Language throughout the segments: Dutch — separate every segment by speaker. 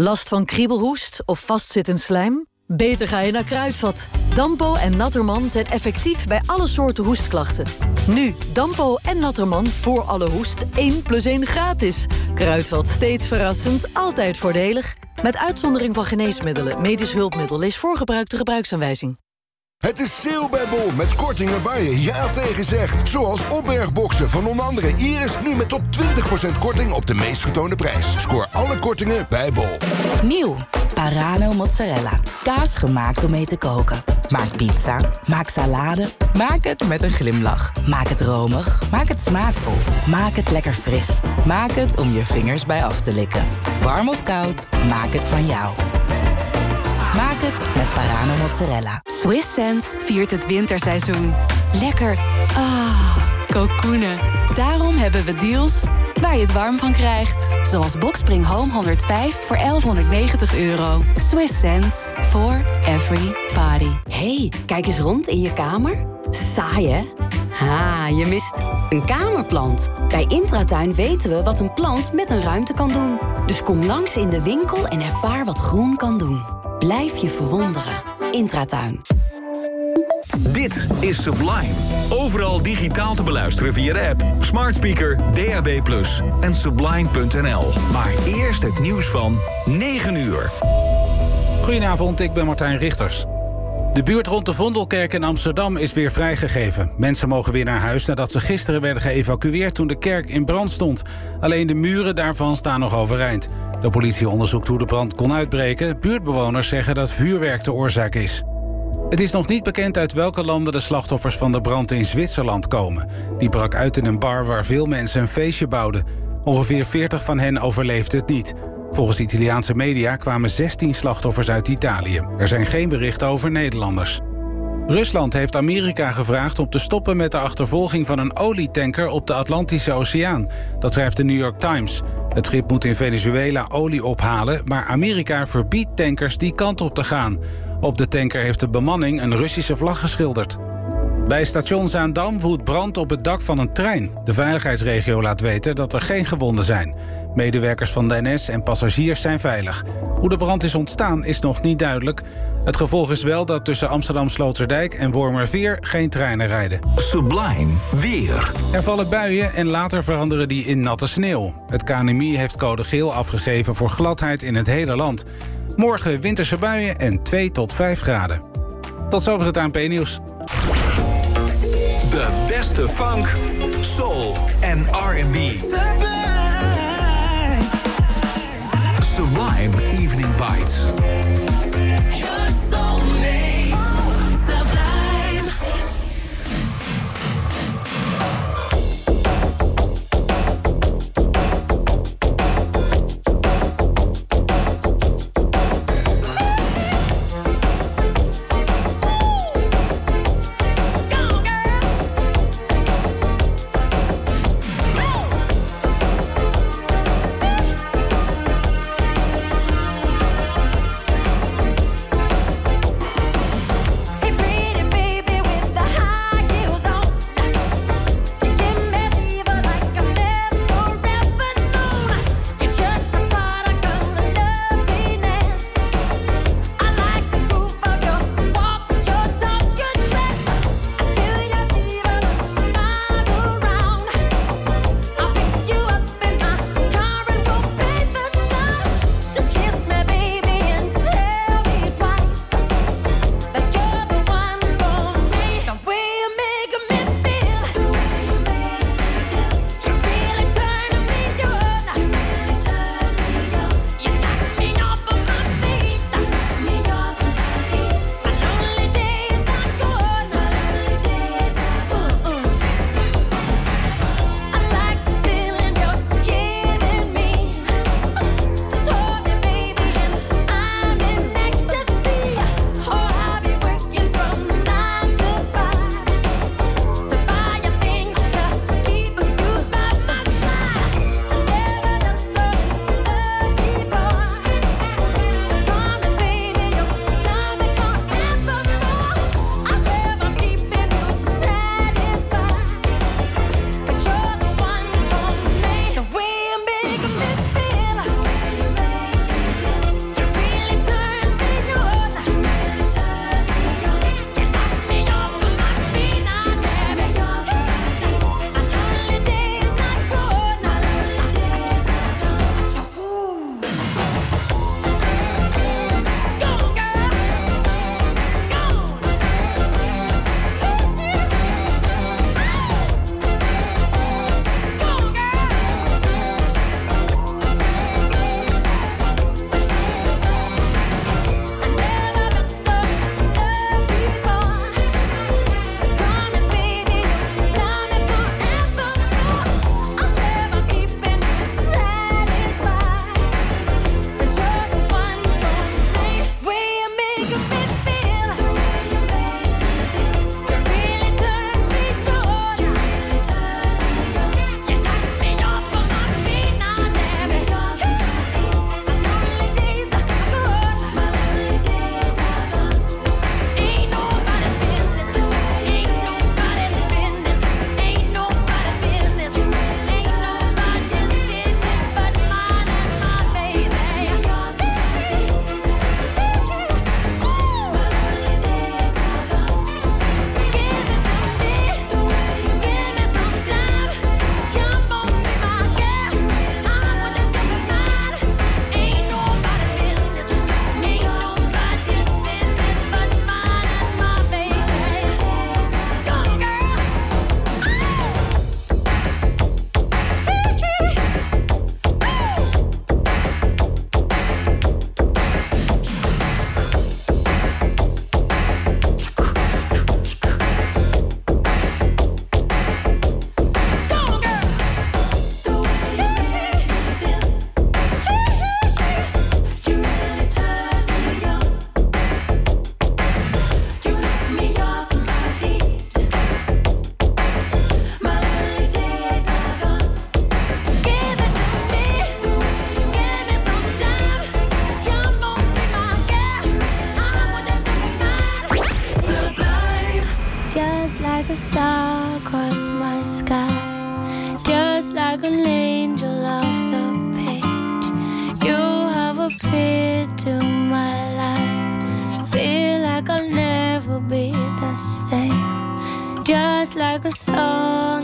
Speaker 1: Last van kriebelhoest of vastzittend slijm? Beter ga je naar Kruidvat. Dampo en Natterman zijn effectief bij alle soorten hoestklachten. Nu, Dampo en Natterman voor alle hoest 1 plus 1 gratis. Kruidvat steeds verrassend, altijd voordelig. Met uitzondering van geneesmiddelen, medisch hulpmiddel... lees voorgebruikte gebruiksaanwijzing.
Speaker 2: Het is sale bij Bol met kortingen waar je ja tegen zegt. Zoals opbergboxen van onder andere Iris nu met tot 20% korting op de meest getoonde prijs. Scoor alle kortingen bij Bol.
Speaker 3: Nieuw, Parano mozzarella. Kaas gemaakt om mee te koken. Maak pizza, maak salade, maak het met een glimlach. Maak het romig, maak het smaakvol. Maak het lekker fris. Maak het om je vingers bij af te likken. Warm of koud, maak het van jou. Maak het met Parano Mozzarella.
Speaker 4: Swiss Sense viert het winterseizoen. Lekker. Ah, kokoenen. Daarom hebben we deals waar je het warm van krijgt. Zoals Boxspring Home 105 voor 1190 euro. Swiss sense for every body.
Speaker 5: hey, kijk eens rond in je kamer. Saai, hè? Ha, je mist een kamerplant. Bij Intratuin weten we wat een plant met een ruimte kan doen. Dus kom langs in de winkel en ervaar wat groen kan doen. Blijf je verwonderen. Intratuin.
Speaker 6: Dit is Sublime. Overal digitaal te beluisteren via de app, smart speaker, DAB+, en sublime.nl. Maar eerst het nieuws van 9 uur.
Speaker 7: Goedenavond, ik ben Martijn Richters. De buurt rond de Vondelkerk in Amsterdam is weer vrijgegeven. Mensen mogen weer naar huis nadat ze gisteren werden geëvacueerd... toen de kerk in brand stond. Alleen de muren daarvan staan nog overeind. De politie onderzoekt hoe de brand kon uitbreken. Buurtbewoners zeggen dat vuurwerk de oorzaak is. Het is nog niet bekend uit welke landen de slachtoffers van de brand in Zwitserland komen. Die brak uit in een bar waar veel mensen een feestje bouwden. Ongeveer 40 van hen overleefden het niet. Volgens Italiaanse media kwamen 16 slachtoffers uit Italië. Er zijn geen berichten over Nederlanders. Rusland heeft Amerika gevraagd om te stoppen met de achtervolging van een olietanker op de Atlantische Oceaan. Dat schrijft de New York Times. Het schip moet in Venezuela olie ophalen, maar Amerika verbiedt tankers die kant op te gaan. Op de tanker heeft de bemanning een Russische vlag geschilderd. Bij station Zaandam woedt brand op het dak van een trein. De veiligheidsregio laat weten dat er geen gewonden zijn. Medewerkers van de NS en passagiers zijn veilig. Hoe de brand is ontstaan is nog niet duidelijk. Het gevolg is wel dat tussen Amsterdam Sloterdijk en Wormerveer geen treinen rijden.
Speaker 6: Sublime weer.
Speaker 7: Er vallen buien en later veranderen die in natte sneeuw. Het KNMI heeft code geel afgegeven voor gladheid in het hele land. Morgen winterse buien en 2 tot 5 graden. Tot zover het ANP-nieuws.
Speaker 6: De beste funk, soul en R&B. Bites.
Speaker 8: Just like a star across my sky. Just like an angel off the page. You have appeared to my life. Feel like I'll never be the same. Just like a song.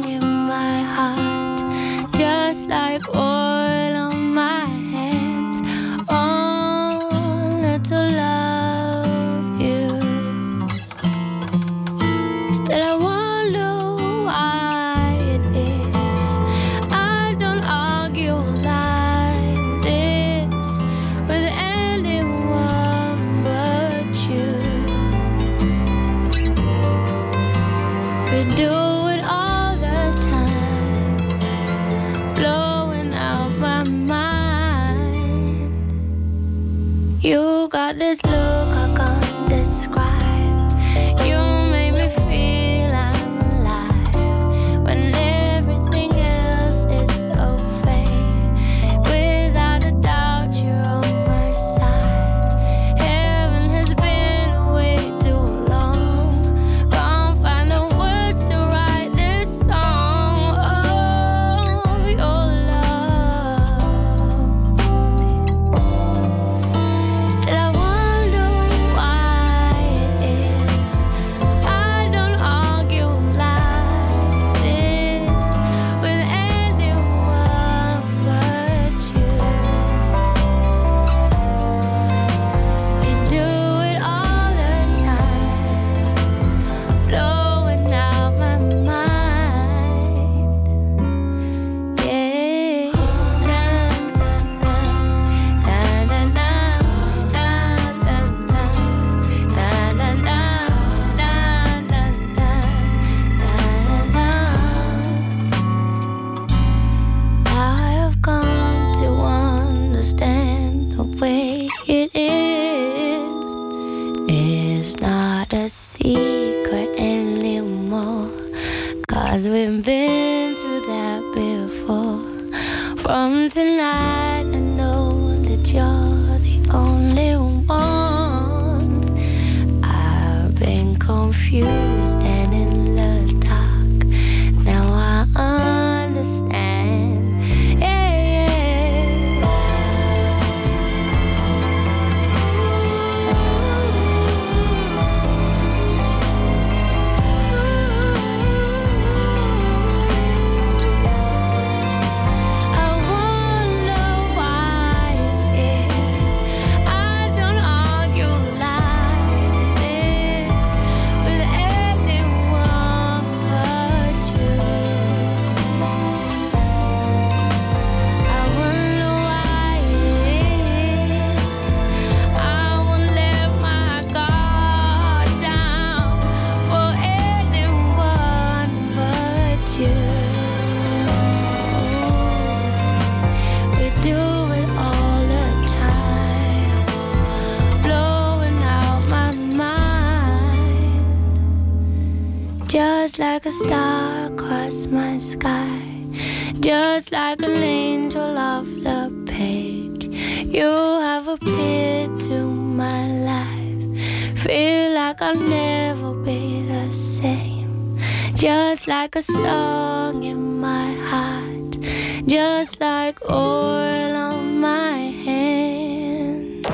Speaker 8: just like a song in my heart, just like oil on my hand.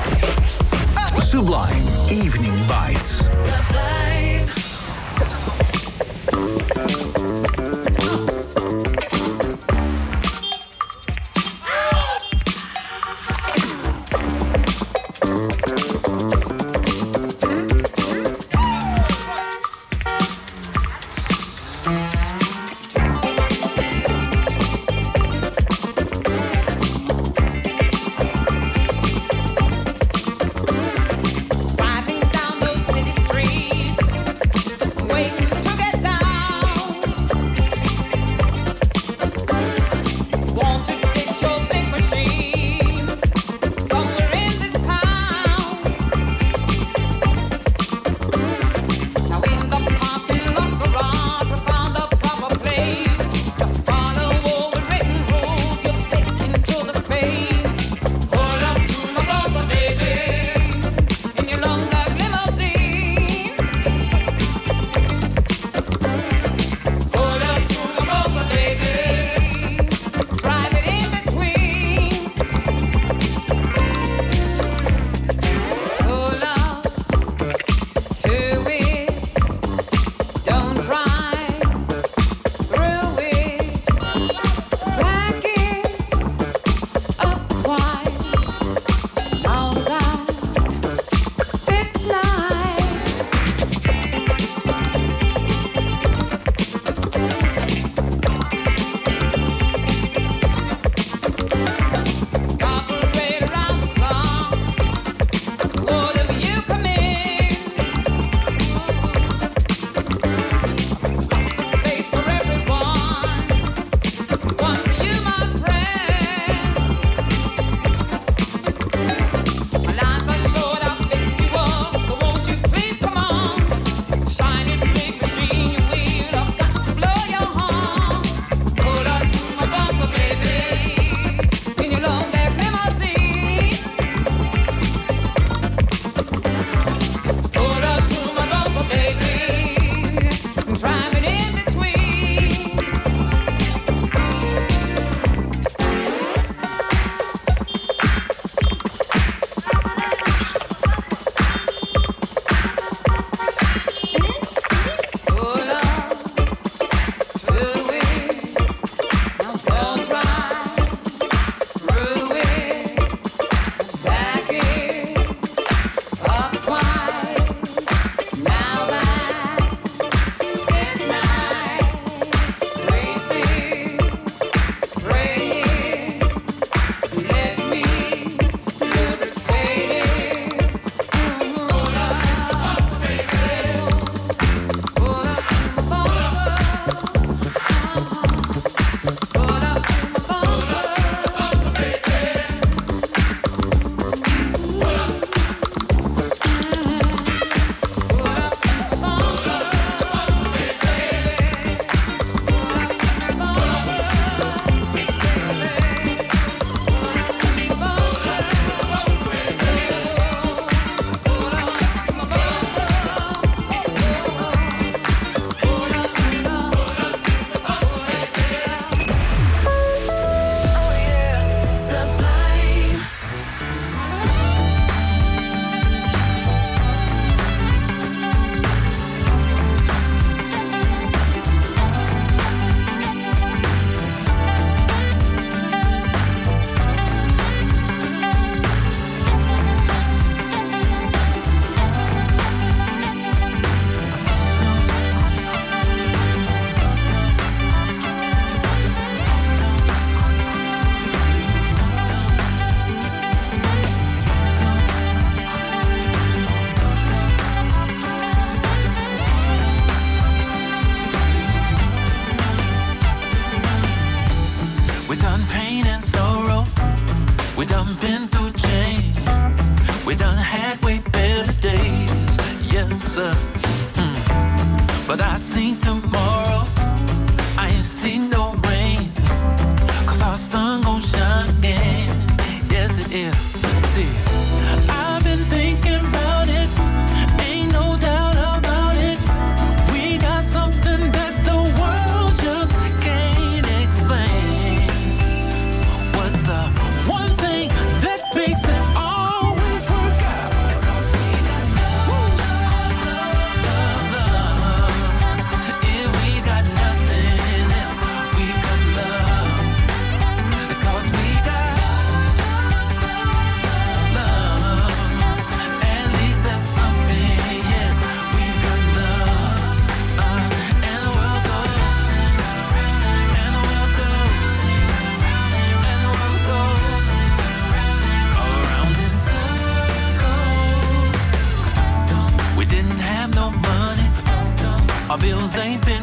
Speaker 6: Sublime Evening Bites.
Speaker 3: Sublime. Our bills ain't been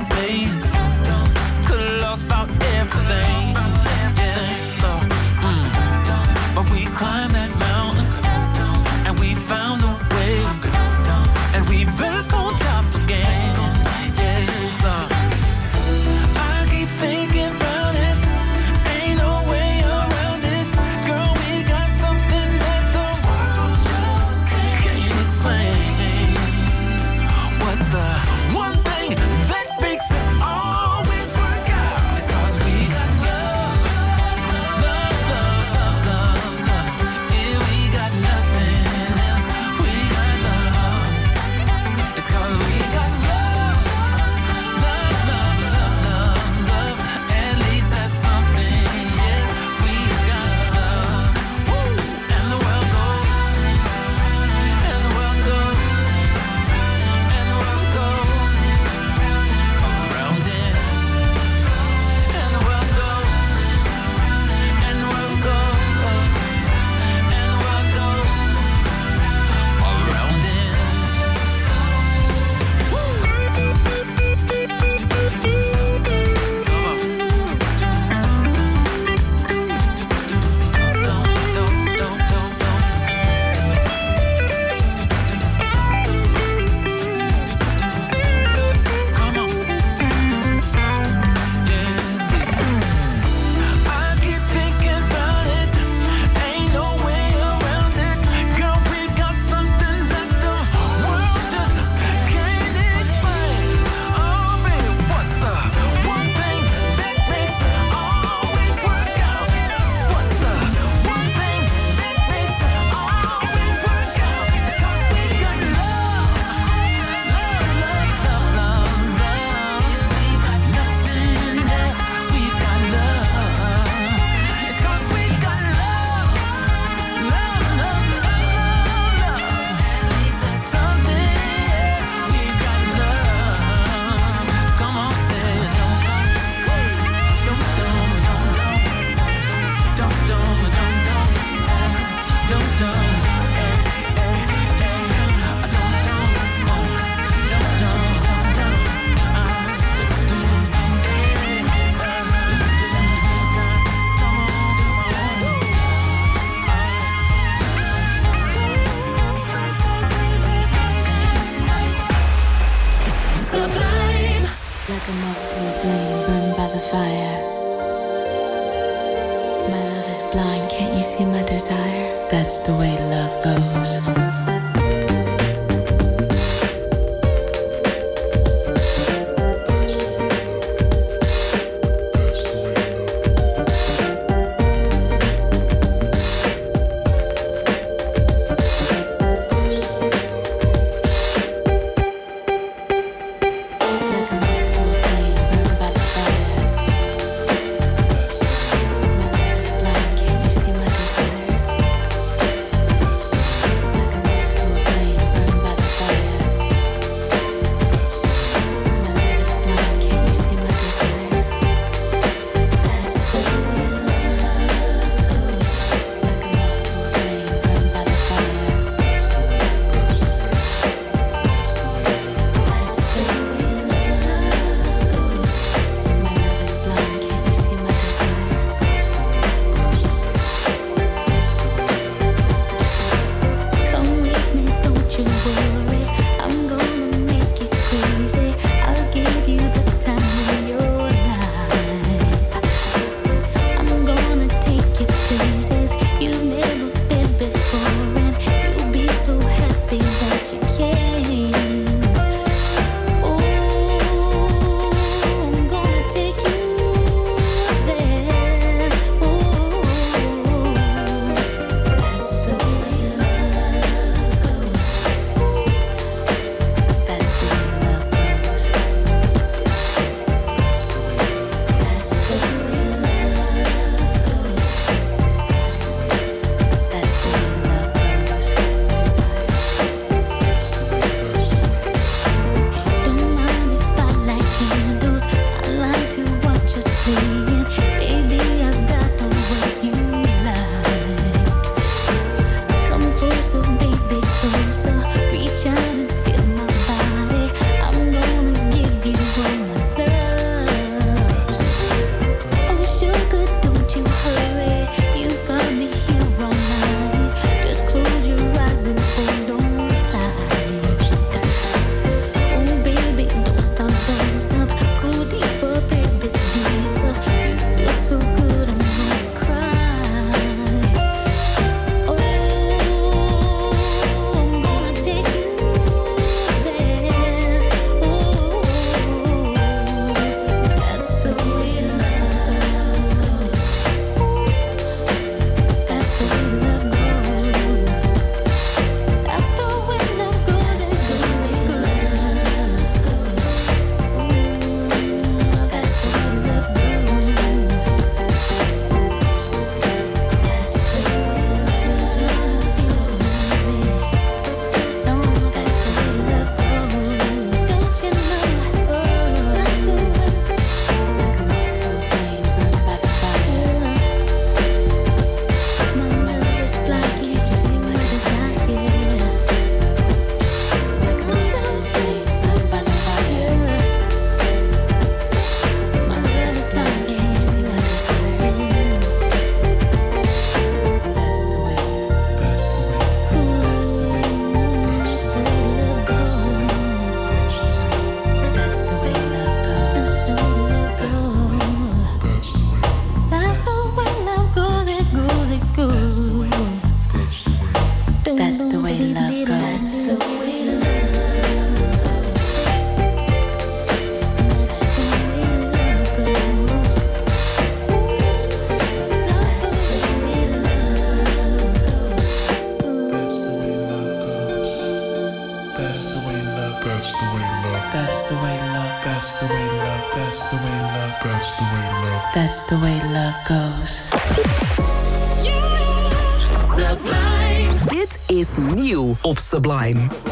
Speaker 3: Sublime.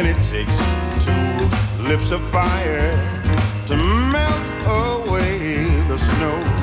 Speaker 9: And it takes two lips of fire to melt away the snow.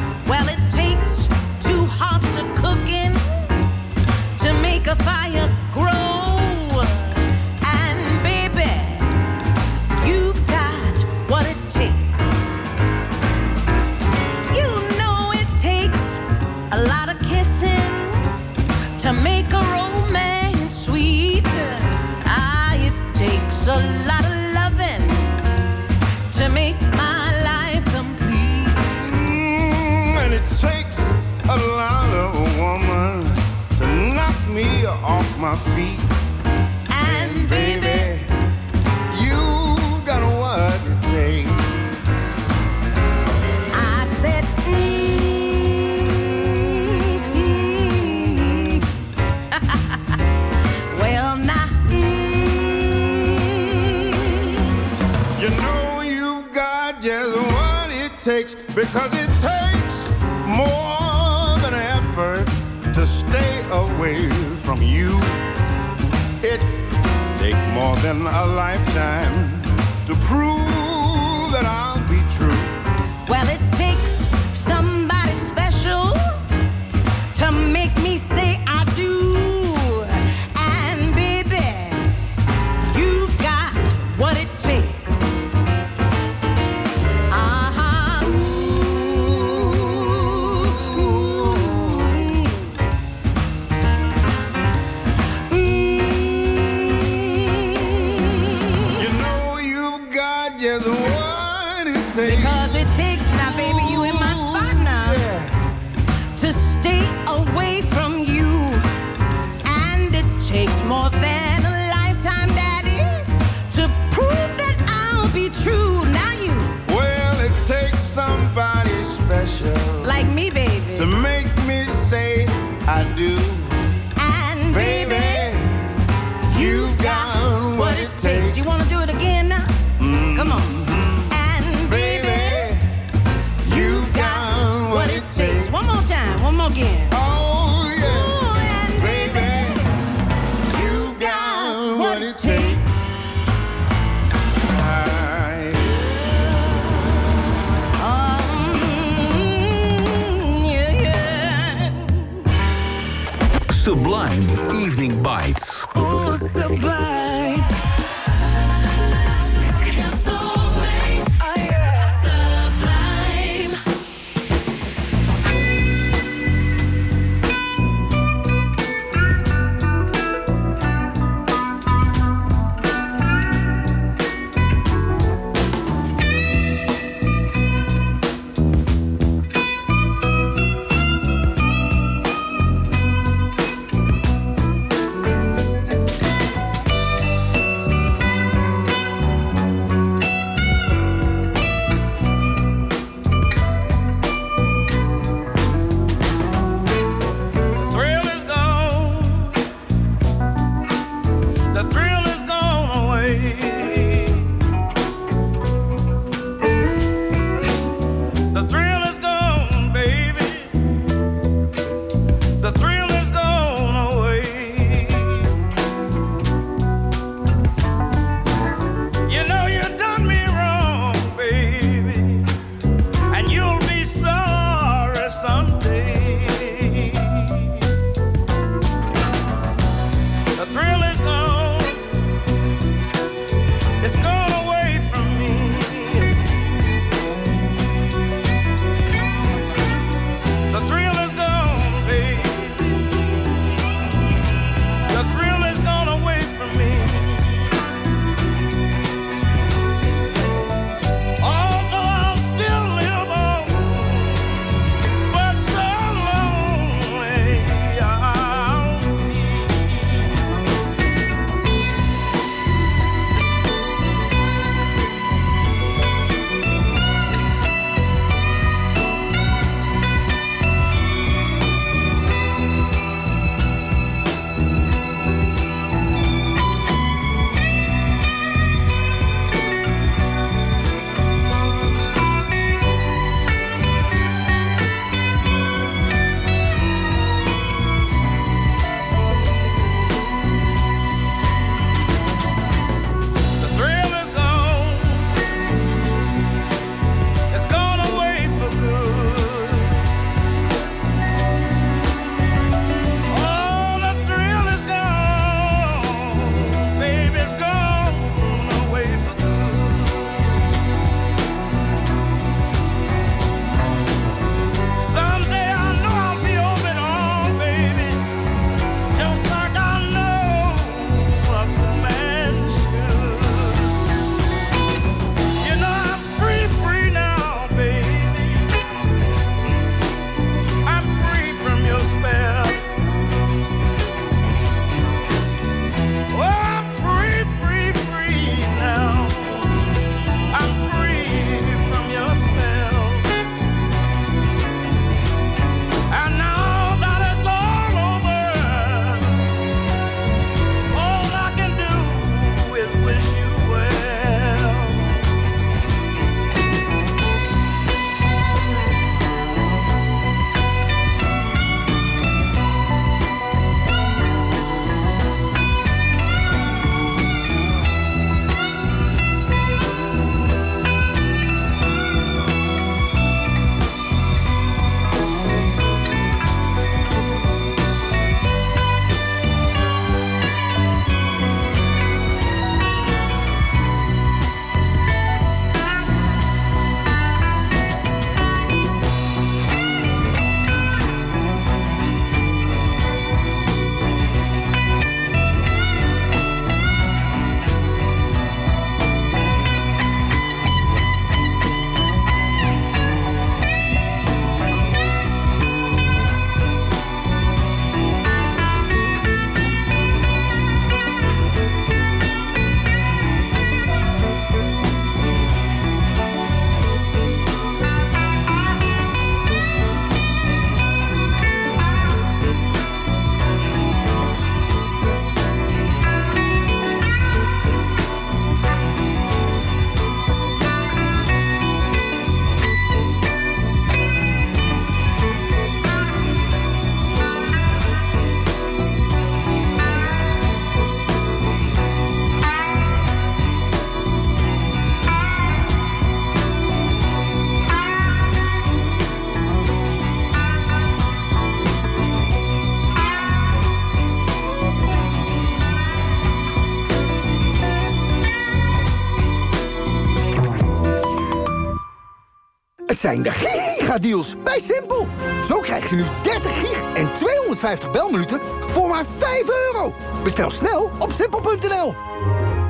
Speaker 10: Het zijn de gigadeals bij Simpel. Zo krijg je nu 30 gig en 250 belminuten voor maar 5 euro. Bestel snel op simpel.nl.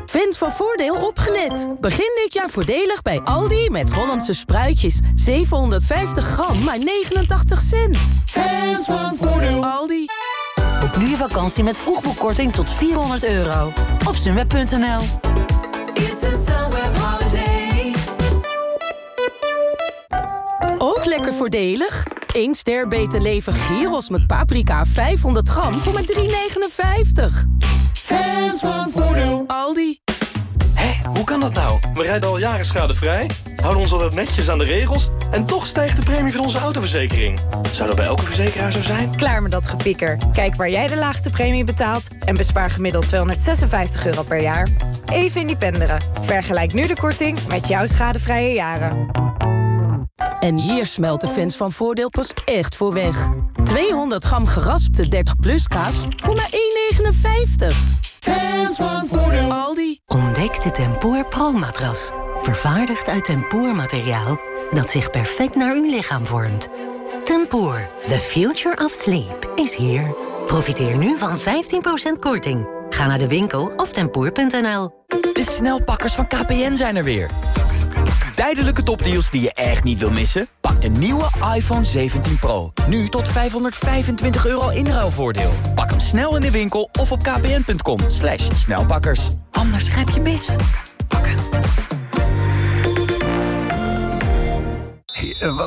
Speaker 11: Fans van Voordeel opgelet. Begin dit jaar voordelig bij Aldi met Hollandse spruitjes. 750 gram, maar 89 cent.
Speaker 12: Fans van Voordeel.
Speaker 11: Aldi.
Speaker 1: Boek nu je vakantie met vroegboekkorting tot 400 euro. Op sunweb.nl
Speaker 11: lekker voordelig. 1 ster beter leven gyros met paprika 500 gram voor maar 3,59.
Speaker 12: Fans van Voordeel.
Speaker 11: Aldi.
Speaker 13: Hé, hoe kan dat nou? We rijden al jaren schadevrij, houden ons altijd netjes aan de regels... en toch stijgt de premie van onze autoverzekering. Zou dat bij elke verzekeraar zo zijn?
Speaker 14: Klaar met dat gepieker. Kijk waar jij de laagste premie betaalt... en bespaar gemiddeld 256 euro per jaar. Even independeren. Vergelijk nu de korting met jouw schadevrije jaren.
Speaker 11: En hier smelt de fans van Voordeel pas echt voor weg. 200 gram geraspte 30 plus kaas voor maar 1,59.
Speaker 12: Fans van Voordeel.
Speaker 11: Aldi.
Speaker 1: Ontdek de Tempoor Pro-matras. Vervaardigd uit tempoormateriaal dat zich perfect naar uw lichaam vormt. Tempoor, the future of sleep, is here. Profiteer nu van 15% korting. Ga naar de winkel of tempoor.nl.
Speaker 15: De snelpakkers van KPN zijn er weer. Tijdelijke topdeals die je echt niet wil missen? Pak de nieuwe iPhone 17 Pro. Nu tot 525 euro inruilvoordeel. Pak hem snel in de winkel of op kpn.com. Slash snelpakkers. Anders grijp je mis.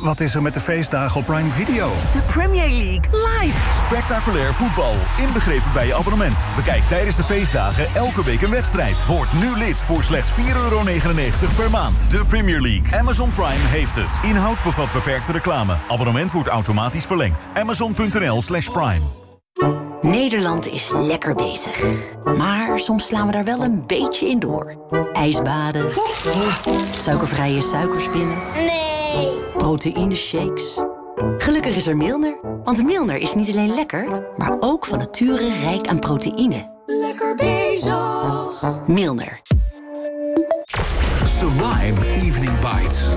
Speaker 16: Wat is er met de feestdagen op Prime Video?
Speaker 1: De Premier League live.
Speaker 16: Spectaculair voetbal, inbegrepen bij je abonnement. Bekijk tijdens de feestdagen elke week een wedstrijd. Word nu lid voor slechts 4,99 euro per maand. De Premier League. Amazon Prime heeft het. Inhoud bevat beperkte reclame. Abonnement wordt automatisch verlengd. Amazon.nl slash prime.
Speaker 17: Nederland is lekker bezig. Maar soms slaan we daar wel een beetje in door. Ijsbaden. Suikervrije suikerspinnen.
Speaker 8: Nee.
Speaker 17: Proteïneshakes. Gelukkig is er Milner. Want Milner is niet alleen lekker, maar ook van nature rijk aan proteïne.
Speaker 12: Lekker bezig.
Speaker 17: Milner.
Speaker 6: Sublime Evening Bites.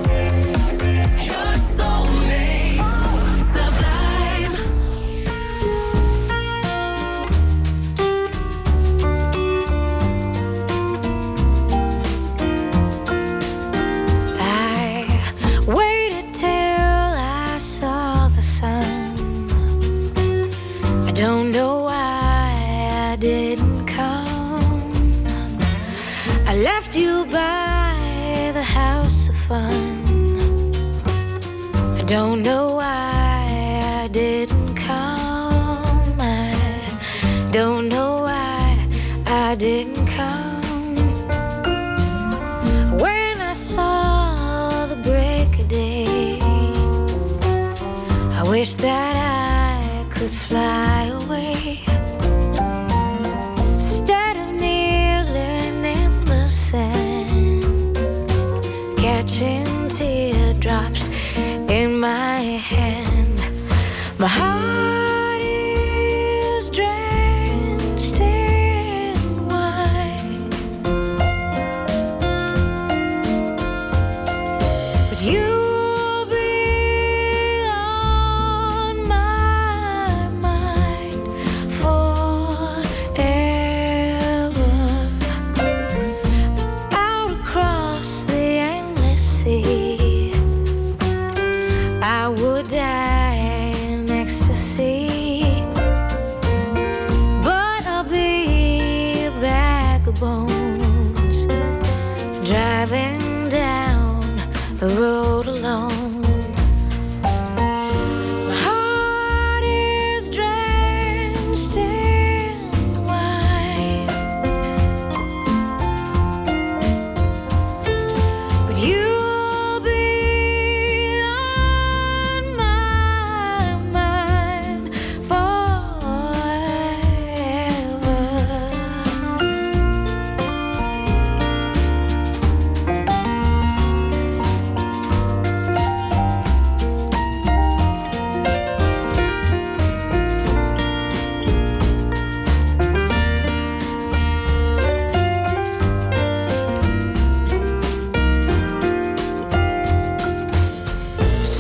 Speaker 8: Left you by the house of fun. I don't know why I didn't come. I don't know why I didn't come.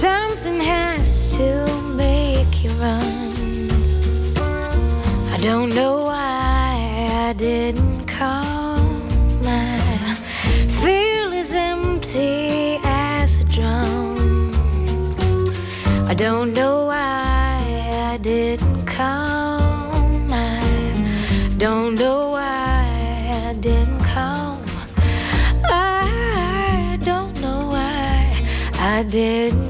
Speaker 8: Something has to make you run. I don't know why I didn't call. My feel as empty as a drum. I don't know why I didn't call. My don't know why I didn't call. I don't know why I didn't.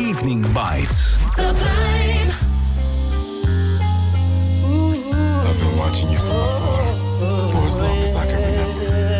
Speaker 6: Evening Bites.
Speaker 12: Sublime.
Speaker 18: I've been watching you from afar for as long as I can remember.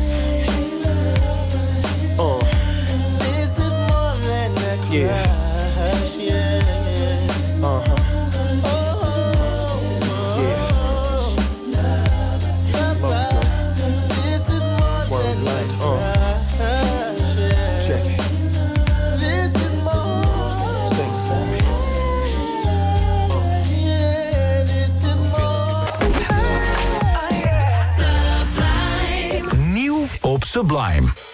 Speaker 12: This is more.
Speaker 6: Nieuw op Sublime.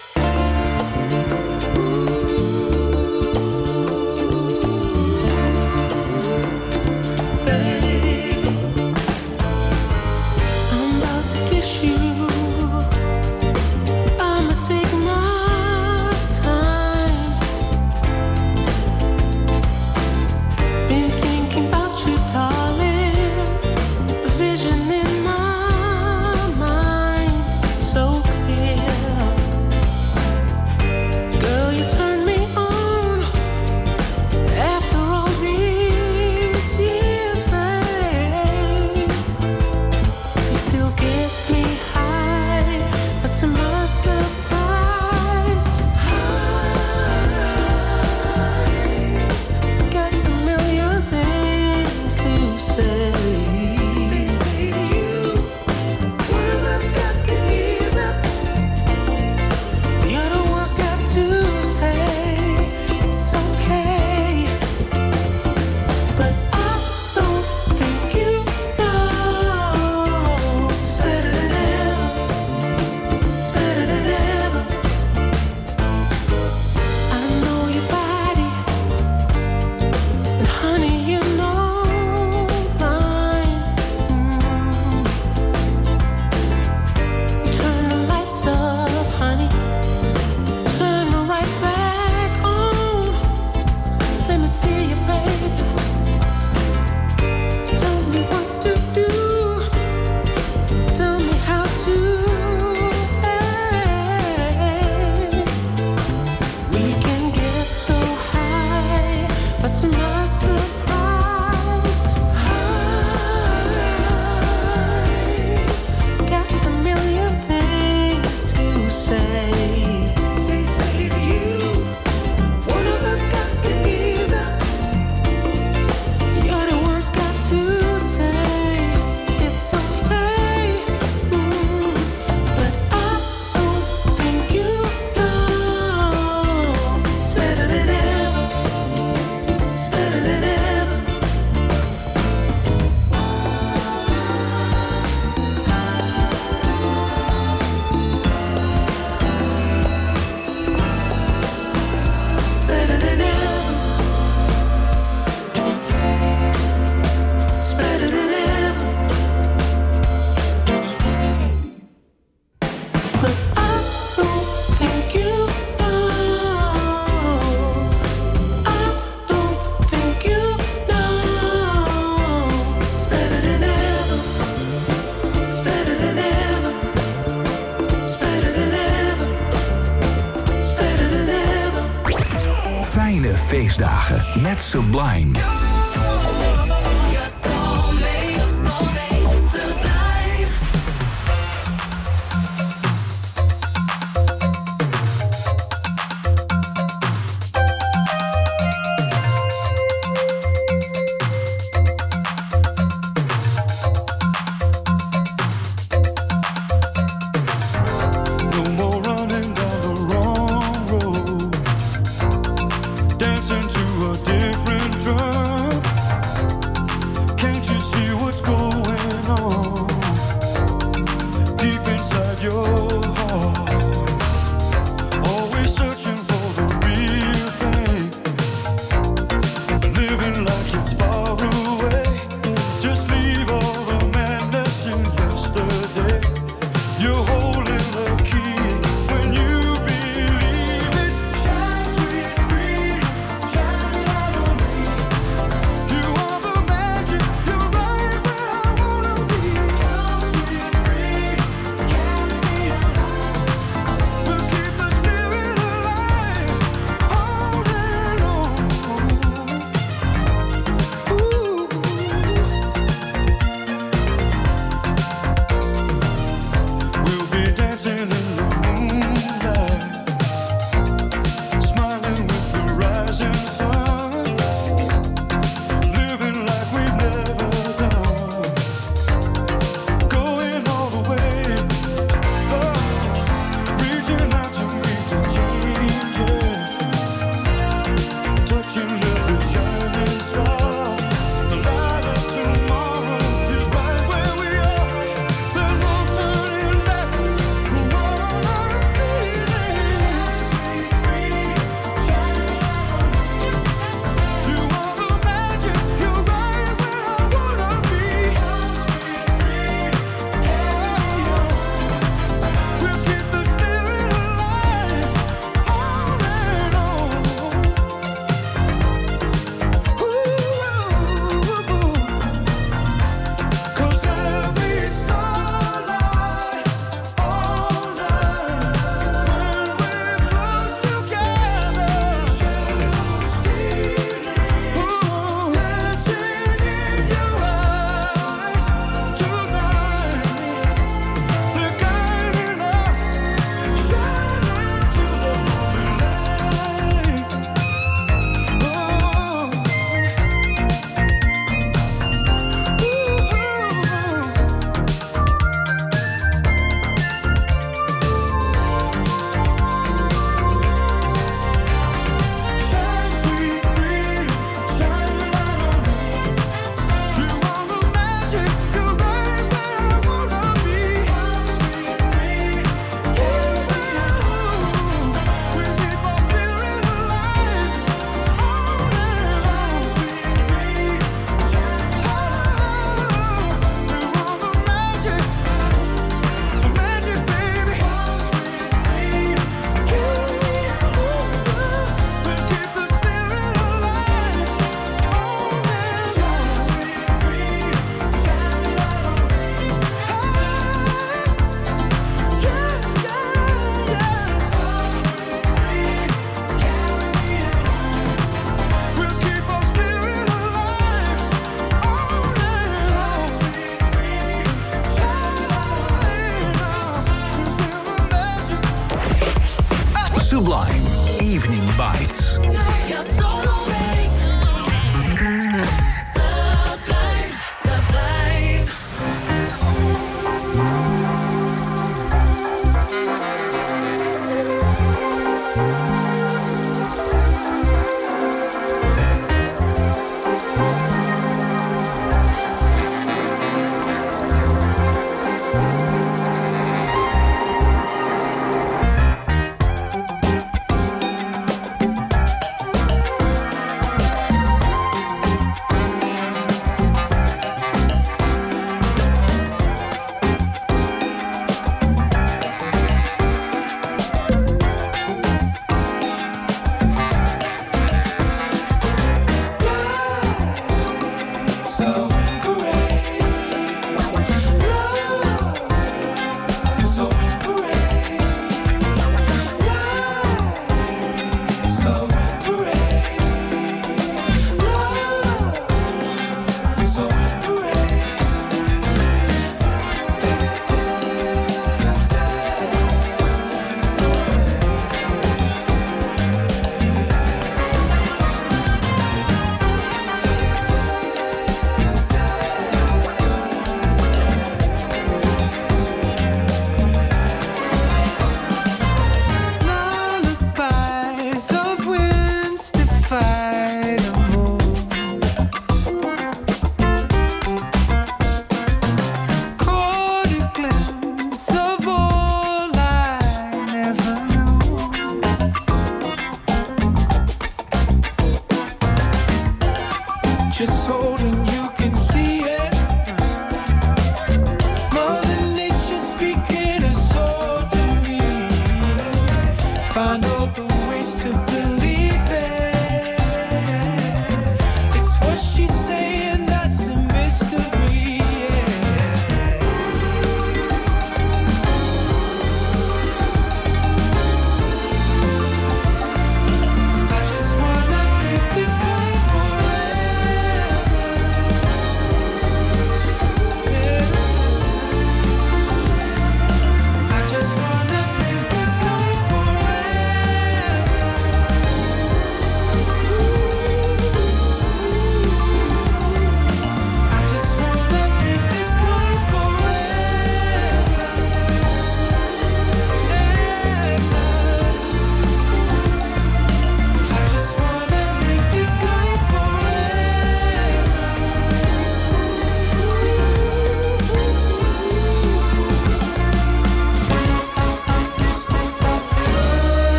Speaker 19: Sublime.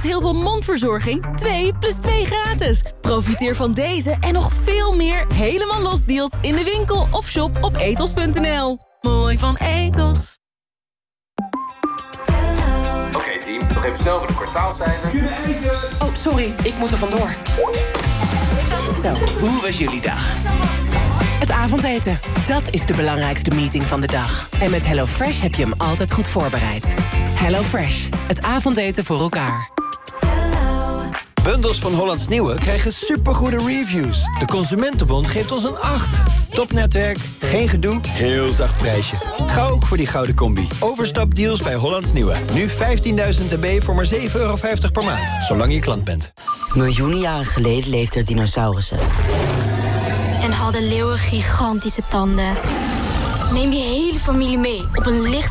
Speaker 20: Zoals heel veel mondverzorging. 2 plus 2 gratis. Profiteer van deze en nog veel meer helemaal los deals in de winkel of shop op etos.nl. Mooi van Etos.
Speaker 21: Oké team, nog even snel voor de kwartaalcijfers.
Speaker 22: Oh, sorry, ik moet er vandoor. Zo, hoe was jullie dag? Het avondeten, dat is de belangrijkste meeting van de dag. En met HelloFresh heb je hem altijd goed voorbereid. HelloFresh, het avondeten voor elkaar.
Speaker 23: Bundels van Hollands Nieuwe krijgen supergoede reviews. De Consumentenbond geeft ons een 8. Topnetwerk, geen gedoe, heel zacht prijsje. Ga ook voor die gouden combi. Overstapdeals bij Hollands Nieuwe. Nu 15.000 dB voor maar 7,50 euro per maand. Zolang je klant bent.
Speaker 24: Miljoenen jaren geleden leefden er dinosaurussen.
Speaker 8: En hadden leeuwen gigantische tanden. Neem je hele familie mee op een licht